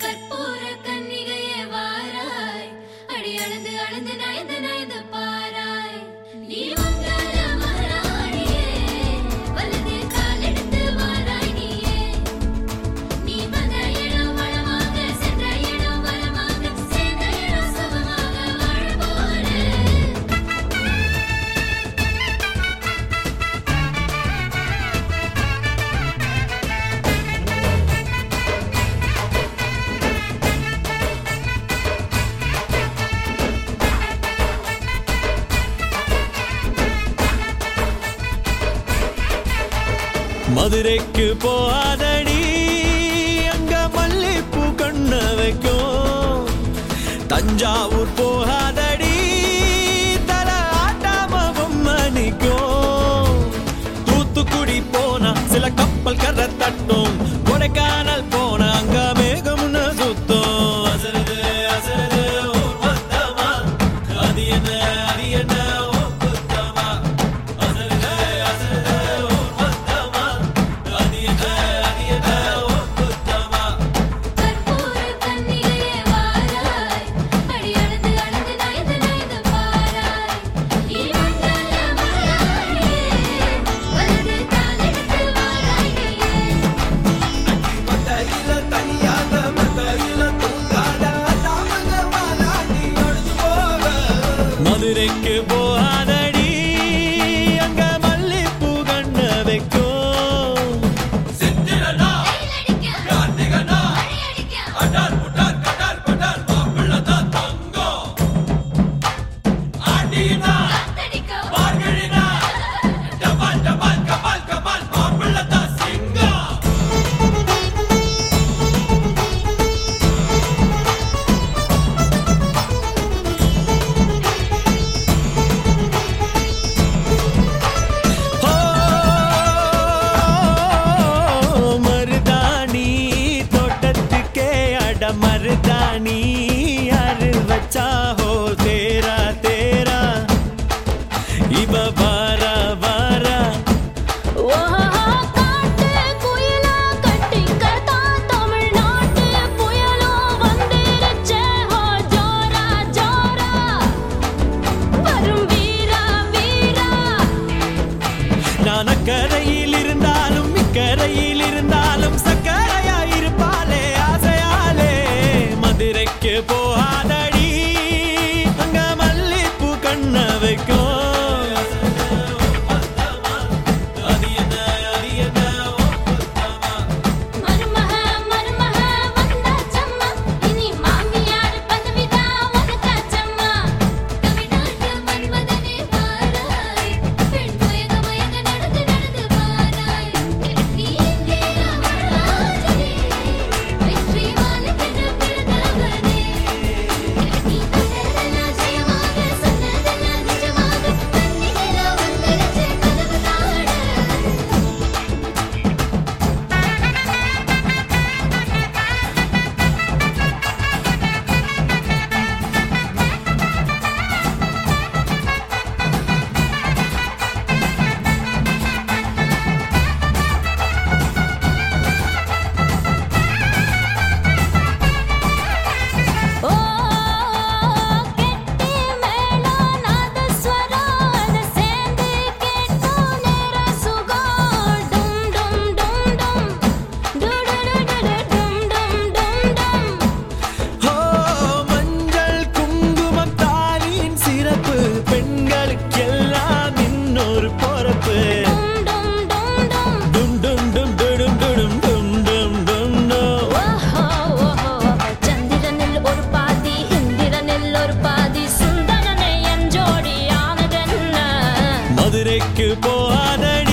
கற்பூர் மதுரைக்கு போகாதடி அங்க மல்லிப்பூ கண்ண வைக்கும். தஞ்சாவூர் போகாதடி தல ஆட்டாம பொம்மனிக்கும் தூத்துக்குடி போனா சில கப்பல் கர் tiene que volar. पानी यार बच्चा हो तेरा तेरा इब बारा நான் அக்கறையில் இருந்தாலும் இக்கரையில் இருந்தாலும் சக்கரை porrada. போதடி